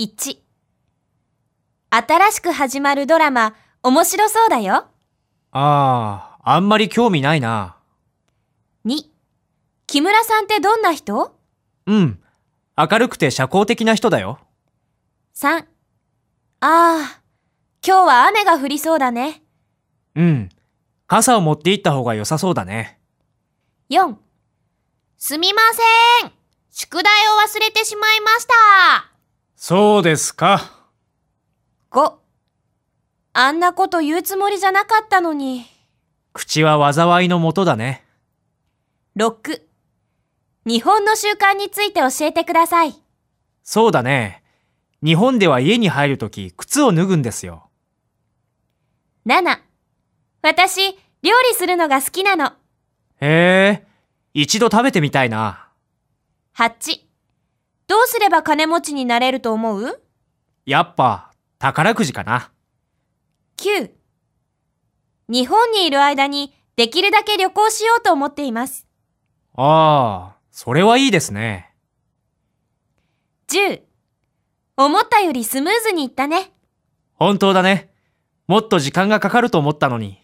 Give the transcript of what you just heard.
1新しく始まるドラマ面白そうだよ。ああ、あんまり興味ないな。2木村さんってどんな人？うん。明るくて社交的な人だよ。?3 ああ、今日は雨が降りそうだね。うん。傘を持って行った方が良さそうだね。4すみません。宿題を忘れてしまいました。そうですか。5あんなこと言うつもりじゃなかったのに。口は災いのもとだね。6日本の習慣について教えてください。そうだね。日本では家に入るとき靴を脱ぐんですよ。7私、料理するのが好きなの。へえ、一度食べてみたいな。8どうすれば金持ちになれると思う？やっぱ宝くじかな。?9 日本にいる間にできるだけ旅行しようと思っています。ああ、それはいいですね。10思ったよりスムーズにいったね。本当だね。もっと時間がかかると思ったのに。